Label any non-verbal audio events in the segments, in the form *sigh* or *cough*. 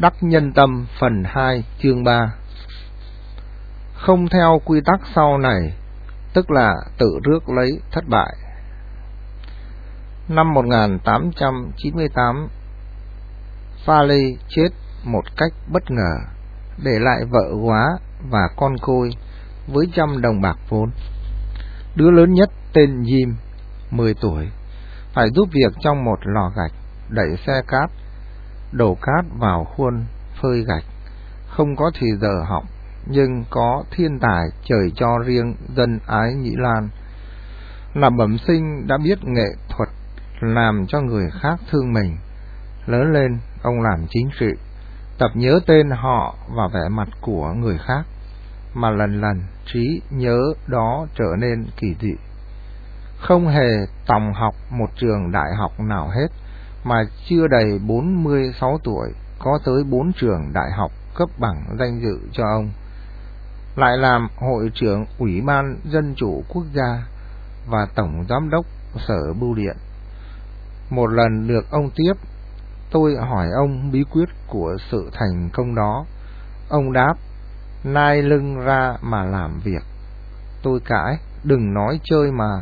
Đắc nhân tâm phần 2 chương 3 Không theo quy tắc sau này, tức là tự rước lấy thất bại. Năm 1898, Farley chết một cách bất ngờ, để lại vợ quá và con côi với trăm đồng bạc vốn. Đứa lớn nhất tên Jim, 10 tuổi, phải giúp việc trong một lò gạch, đẩy xe cát đổ cát vào khuôn phơi gạch, không có thì giờ học, nhưng có thiên tài trời cho riêng dân ái Nhĩ Lan. Là bẩm sinh đã biết nghệ thuật làm cho người khác thương mình. Lớn lên, ông làm chính trị, tập nhớ tên họ và vẻ mặt của người khác, mà lần lần trí nhớ đó trở nên kỳ dị. Không hề tòng học một trường đại học nào hết, mà chưa đầy 46 tuổi có tới 4 trường đại học cấp bằng danh dự cho ông. Lại làm hội trưởng Ủy ban Dân chủ Quốc gia và Tổng Giám đốc Sở Bưu điện. Một lần được ông tiếp, tôi hỏi ông bí quyết của sự thành công đó. Ông đáp, nai lưng ra mà làm việc. Tôi cãi, đừng nói chơi mà.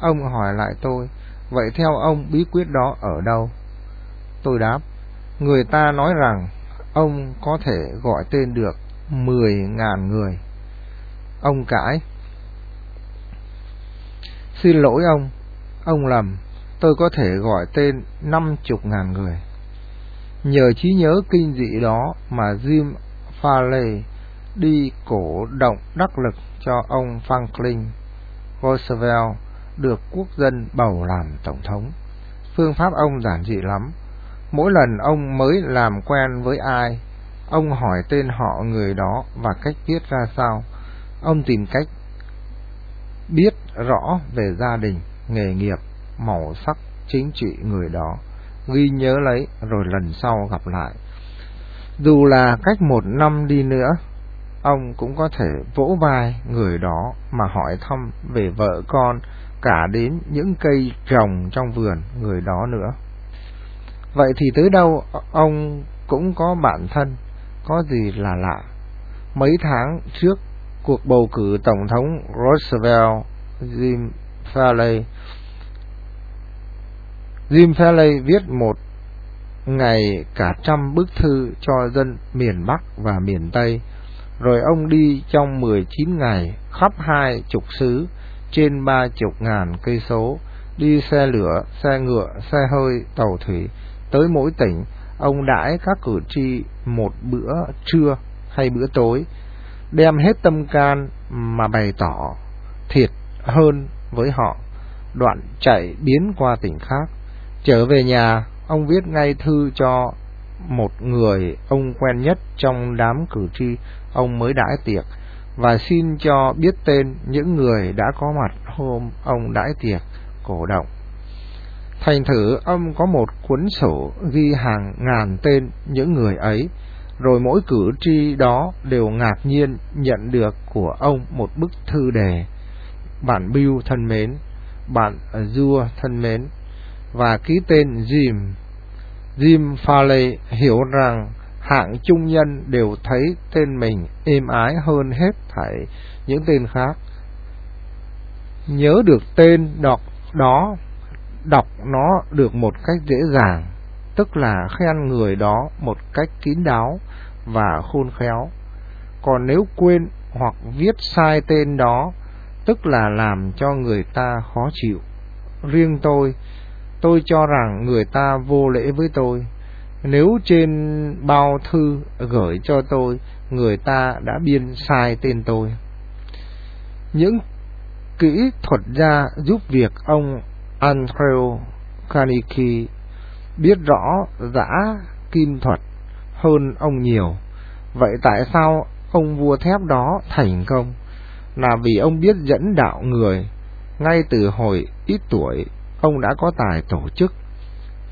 Ông hỏi lại tôi, Vậy theo ông bí quyết đó ở đâu? Tôi đáp, người ta nói rằng ông có thể gọi tên được mười ngàn người. Ông cãi. Xin lỗi ông, ông lầm, tôi có thể gọi tên năm chục ngàn người. Nhờ trí nhớ kinh dị đó mà Jim Farley đi cổ động đắc lực cho ông Franklin Roosevelt được quốc dân bầu làm tổng thống. Phương pháp ông giản dị lắm. Mỗi lần ông mới làm quen với ai, ông hỏi tên họ người đó và cách viết ra sao. Ông tìm cách biết rõ về gia đình, nghề nghiệp, màu sắc chính trị người đó, ghi nhớ lấy rồi lần sau gặp lại. Dù là cách một năm đi nữa, ông cũng có thể vỗ vai người đó mà hỏi thăm về vợ con, cả đến những cây trồng trong vườn người đó nữa. Vậy thì tới đâu ông cũng có bản thân, có gì là lạ. Mấy tháng trước cuộc bầu cử Tổng thống Roosevelt, Jim Farley, Jim Farley viết một ngày cả trăm bức thư cho dân miền Bắc và miền Tây, rồi ông đi trong 19 ngày khắp hai chục xứ trên ba chục ngàn cây số, đi xe lửa, xe ngựa, xe hơi, tàu thủy, tới mỗi tỉnh, ông đãi các cử tri một bữa trưa hay bữa tối, đem hết tâm can mà bày tỏ thiệt hơn với họ, đoạn chạy biến qua tỉnh khác. Trở về nhà, ông viết ngay thư cho một người ông quen nhất trong đám cử tri. Ông mới đãi tiệc, và xin cho biết tên những người đã có mặt hôm ông đãi tiệc cổ động. Thành thử ông có một cuốn sổ ghi hàng ngàn tên những người ấy, rồi mỗi cử tri đó đều ngạc nhiên nhận được của ông một bức thư đề. Bạn Bill thân mến, bạn Dua thân mến, và ký tên Jim. Jim Farley hiểu rằng hạng trung nhân đều thấy tên mình êm ái hơn hết thảy những tên khác. Nhớ được tên đọc đó, đọc nó được một cách dễ dàng, tức là khen người đó một cách kín đáo và khôn khéo. Còn nếu quên hoặc viết sai tên đó, tức là làm cho người ta khó chịu. Riêng tôi, tôi cho rằng người ta vô lễ với tôi nếu trên bao thư gửi cho tôi, người ta đã biên sai tên tôi. Những kỹ thuật gia giúp việc ông Andrew Carnegie biết rõ giã kim thuật hơn ông nhiều. Vậy tại sao ông vua thép đó thành công? Là vì ông biết dẫn đạo người. Ngay từ hồi ít tuổi, ông đã có tài tổ chức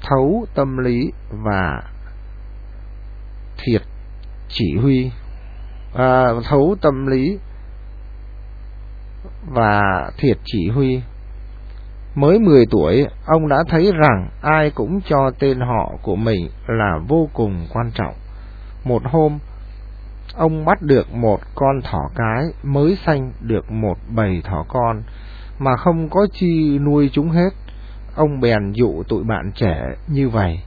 thấu tâm lý và thiệt chỉ huy. À, thấu tâm lý và thiệt chỉ huy. Mới 10 tuổi ông đã thấy rằng ai cũng cho tên họ của mình là vô cùng quan trọng. Một hôm, ông bắt được một con thỏ cái mới sanh được một bầy thỏ con, mà không có chi nuôi chúng hết. Ông bèn dụ tụi bạn trẻ như vậy,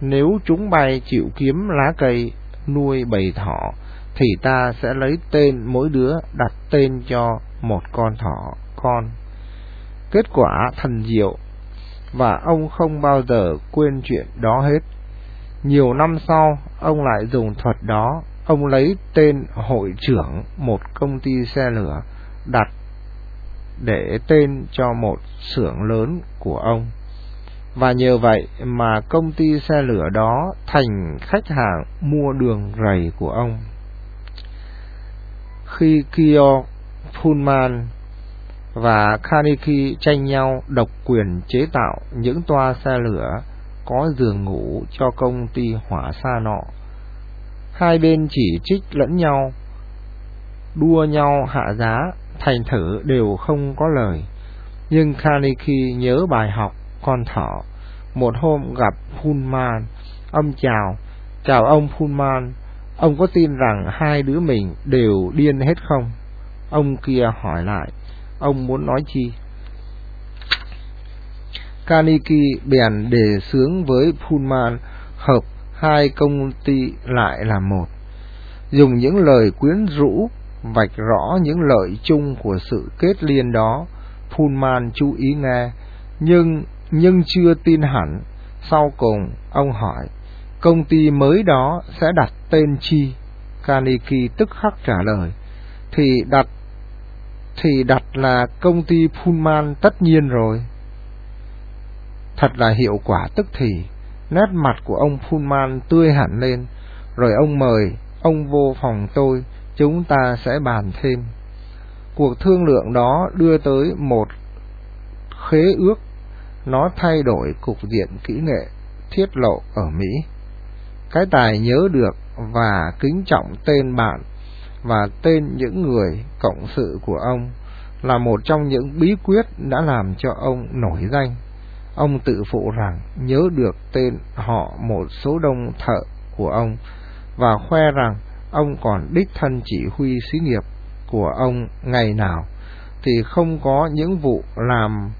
nếu chúng bay chịu kiếm lá cây nuôi bầy thỏ, thì ta sẽ lấy tên mỗi đứa đặt tên cho một con thỏ con. Kết quả thần diệu, và ông không bao giờ quên chuyện đó hết. Nhiều năm sau, ông lại dùng thuật đó, ông lấy tên hội trưởng một công ty xe lửa đặt để tên cho một xưởng lớn của ông. Và nhờ vậy mà công ty xe lửa đó thành khách hàng mua đường rầy của ông. Khi Kyo Pullman và Kaneki tranh nhau độc quyền chế tạo những toa xe lửa có giường ngủ cho công ty hỏa xa nọ. Hai bên chỉ trích lẫn nhau, đua nhau hạ giá, thành thử đều không có lời. Nhưng Carnegie nhớ bài học con thỏ. Một hôm gặp Pullman, ông chào, chào ông Pullman, ông có tin rằng hai đứa mình đều điên hết không? Ông kia hỏi lại, ông muốn nói chi? Carnegie bèn đề xướng với Pullman hợp hai công ty lại làm một. Dùng những lời quyến rũ vạch rõ những lợi chung của sự kết liên đó, Pullman chú ý nghe, nhưng nhưng chưa tin hẳn. Sau cùng, ông hỏi, công ty mới đó sẽ đặt tên chi? Carnegie tức khắc trả lời, thì đặt thì đặt là công ty Pullman tất nhiên rồi. Thật là hiệu quả tức thì, nét mặt của ông Pullman tươi hẳn lên, rồi ông mời ông vô phòng tôi, chúng ta sẽ bàn thêm. Cuộc thương lượng đó đưa tới một khế ước, nó thay đổi cục diện kỹ nghệ thiết lộ ở Mỹ. Cái tài nhớ được và kính trọng tên bạn và tên những người cộng sự của ông là một trong những bí quyết đã làm cho ông nổi danh. Ông tự phụ rằng nhớ được tên họ một số đông thợ của ông và khoe rằng ông còn đích thân chỉ huy xí nghiệp của ông ngày nào thì không có những vụ làm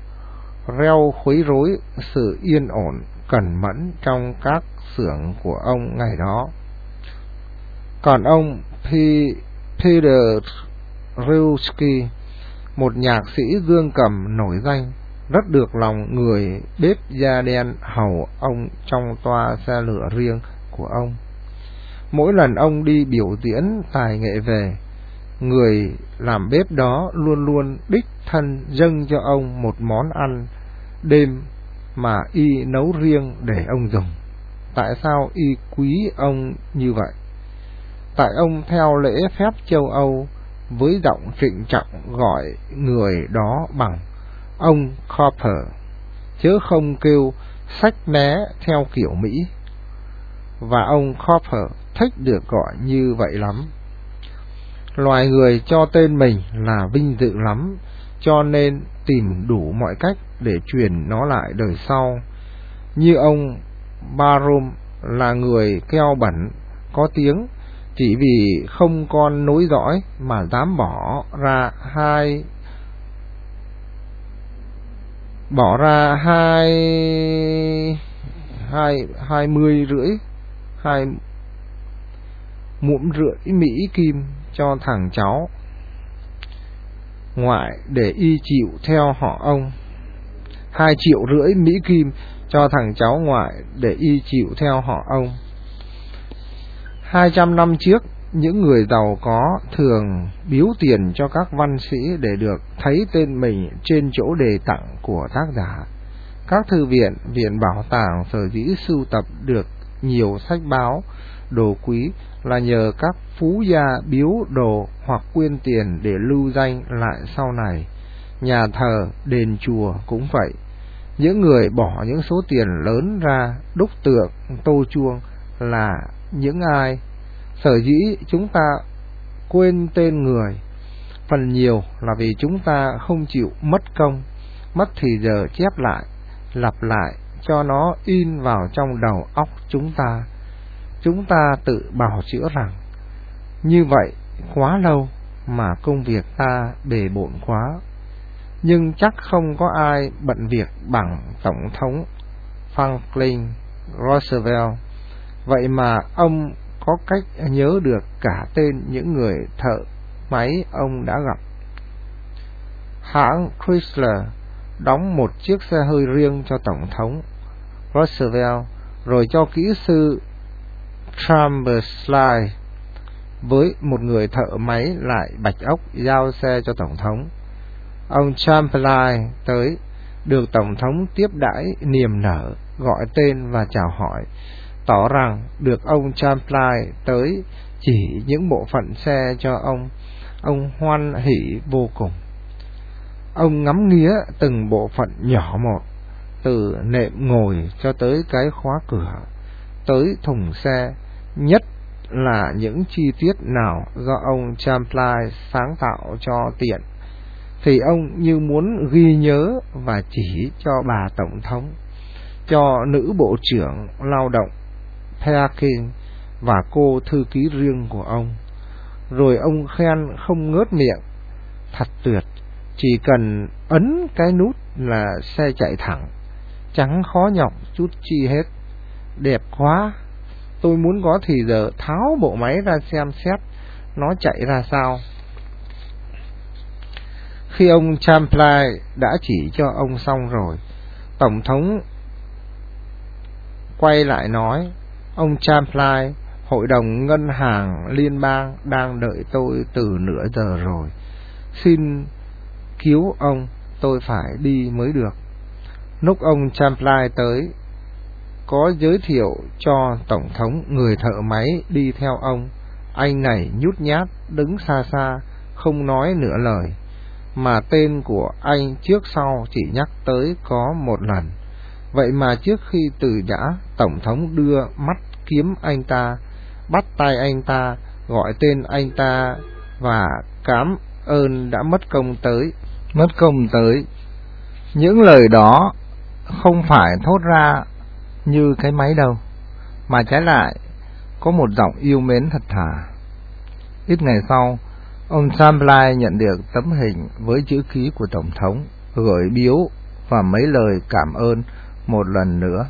reo khuấy rối sự yên ổn cẩn mẫn trong các xưởng của ông ngày đó. Còn ông P. Peter Rilski, một nhạc sĩ dương cầm nổi danh, rất được lòng người bếp da đen hầu ông trong toa xe lửa riêng của ông. Mỗi lần ông đi biểu diễn tài nghệ về, người làm bếp đó luôn luôn đích thân dâng cho ông một món ăn đêm mà y nấu riêng để ông dùng. Tại sao y quý ông như vậy? Tại ông theo lễ phép châu Âu với giọng trịnh trọng gọi người đó bằng ông Copper, chứ không kêu sách né theo kiểu Mỹ. Và ông Copper thích được gọi như vậy lắm. Loài người cho tên mình là vinh dự lắm, cho nên tìm đủ mọi cách để truyền nó lại đời sau. Như ông Barum là người keo bẩn, có tiếng, chỉ vì không con nối dõi mà dám bỏ ra hai bỏ ra hai hai hai mươi rưỡi hai muỗm rưỡi Mỹ Kim cho thằng cháu ngoại để y chịu theo họ ông. Hai triệu rưỡi Mỹ Kim cho thằng cháu ngoại để y chịu theo họ ông. Hai trăm năm trước, những người giàu có thường biếu tiền cho các văn sĩ để được thấy tên mình trên chỗ đề tặng của tác giả. Các thư viện, viện bảo tàng sở dĩ sưu tập được nhiều sách báo, đồ quý là nhờ các phú gia biếu đồ hoặc quyên tiền để lưu danh lại sau này. Nhà thờ, đền chùa cũng vậy. Những người bỏ những số tiền lớn ra đúc tượng, tô chuông là những ai? Sở dĩ chúng ta quên tên người, phần nhiều là vì chúng ta không chịu mất công, mất thì giờ chép lại, lặp lại cho nó in vào trong đầu óc chúng ta chúng ta tự bảo chữa rằng, như vậy quá lâu mà công việc ta bề bộn quá. Nhưng chắc không có ai bận việc bằng Tổng thống Franklin Roosevelt. Vậy mà ông có cách nhớ được cả tên những người thợ máy ông đã gặp. Hãng Chrysler đóng một chiếc xe hơi riêng cho Tổng thống Roosevelt, rồi cho kỹ sư Chamberlain với một người thợ máy lại bạch ốc giao xe cho Tổng thống. Ông Chamberlain tới, được Tổng thống tiếp đãi niềm nở, gọi tên và chào hỏi, tỏ rằng được ông Chamberlain tới chỉ những bộ phận xe cho ông, ông hoan hỷ vô cùng. Ông ngắm nghía từng bộ phận nhỏ một, từ nệm ngồi cho tới cái khóa cửa, tới thùng xe, nhất là những chi tiết nào do ông Champlain sáng tạo cho tiện, thì ông như muốn ghi nhớ và chỉ cho bà Tổng thống, cho nữ Bộ trưởng Lao động Perkin và cô thư ký riêng của ông. Rồi ông khen không ngớt miệng, thật tuyệt, chỉ cần ấn cái nút là xe chạy thẳng, chẳng khó nhọc chút chi hết, đẹp quá tôi muốn có thì giờ tháo bộ máy ra xem xét nó chạy ra sao. Khi ông Champlain đã chỉ cho ông xong rồi, Tổng thống quay lại nói, ông Champlain, Hội đồng Ngân hàng Liên bang đang đợi tôi từ nửa giờ rồi. Xin cứu ông, tôi phải đi mới được. Lúc ông Champlain tới, có giới thiệu cho Tổng thống người thợ máy đi theo ông. Anh này nhút nhát, đứng xa xa, không nói nửa lời, mà tên của anh trước sau chỉ nhắc tới có một lần. Vậy mà trước khi từ giã, Tổng thống đưa mắt kiếm anh ta, bắt tay anh ta, gọi tên anh ta và cám ơn đã mất công tới, mất công tới. Những lời đó không phải thốt ra như cái máy đâu, mà trái lại có một giọng yêu mến thật thà. Ít ngày sau, ông Chamberlain nhận được tấm hình với chữ ký của Tổng thống, gửi biếu và mấy lời cảm ơn một lần nữa.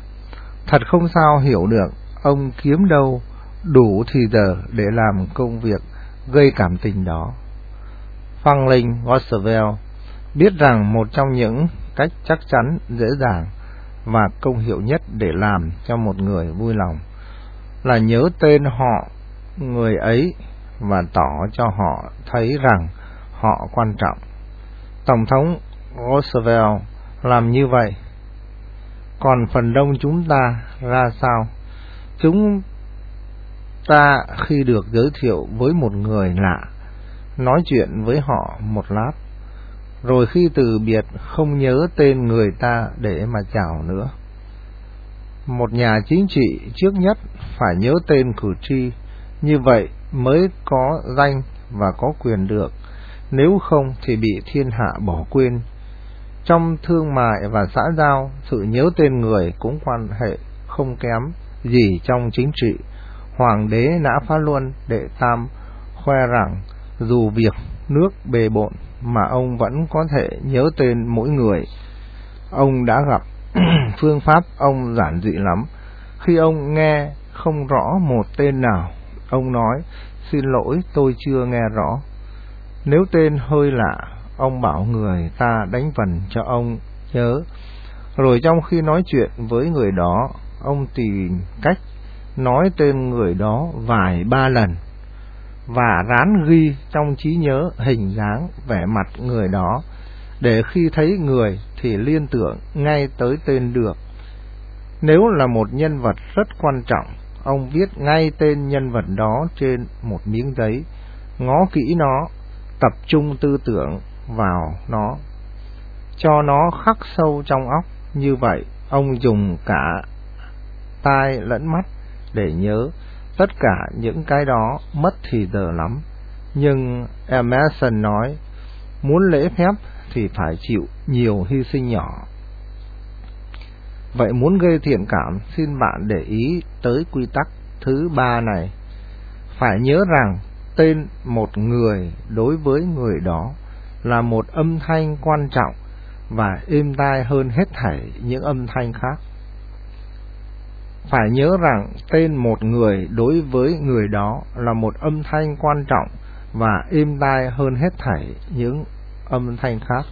Thật không sao hiểu được ông kiếm đâu đủ thì giờ để làm công việc gây cảm tình đó. Franklin Roosevelt biết rằng một trong những cách chắc chắn dễ dàng và công hiệu nhất để làm cho một người vui lòng là nhớ tên họ người ấy và tỏ cho họ thấy rằng họ quan trọng. Tổng thống Roosevelt làm như vậy. Còn phần đông chúng ta ra sao? Chúng ta khi được giới thiệu với một người lạ, nói chuyện với họ một lát rồi khi từ biệt không nhớ tên người ta để mà chào nữa. Một nhà chính trị trước nhất phải nhớ tên cử tri, như vậy mới có danh và có quyền được, nếu không thì bị thiên hạ bỏ quên. Trong thương mại và xã giao, sự nhớ tên người cũng quan hệ không kém gì trong chính trị. Hoàng đế nã phá luân đệ tam khoe rằng dù việc nước bề bộn mà ông vẫn có thể nhớ tên mỗi người. Ông đã gặp *clears throat* phương pháp ông giản dị lắm. Khi ông nghe không rõ một tên nào, ông nói, xin lỗi tôi chưa nghe rõ. Nếu tên hơi lạ, ông bảo người ta đánh vần cho ông nhớ. Rồi trong khi nói chuyện với người đó, ông tìm cách nói tên người đó vài ba lần và rán ghi trong trí nhớ hình dáng vẻ mặt người đó để khi thấy người thì liên tưởng ngay tới tên được. Nếu là một nhân vật rất quan trọng, ông viết ngay tên nhân vật đó trên một miếng giấy, ngó kỹ nó, tập trung tư tưởng vào nó, cho nó khắc sâu trong óc. Như vậy, ông dùng cả tai lẫn mắt để nhớ Tất cả những cái đó mất thì giờ lắm. Nhưng Emerson nói, muốn lễ phép thì phải chịu nhiều hy sinh nhỏ. Vậy muốn gây thiện cảm, xin bạn để ý tới quy tắc thứ ba này. Phải nhớ rằng tên một người đối với người đó là một âm thanh quan trọng và êm tai hơn hết thảy những âm thanh khác. Phải nhớ rằng tên một người đối với người đó là một âm thanh quan trọng và êm tai hơn hết thảy những âm thanh khác.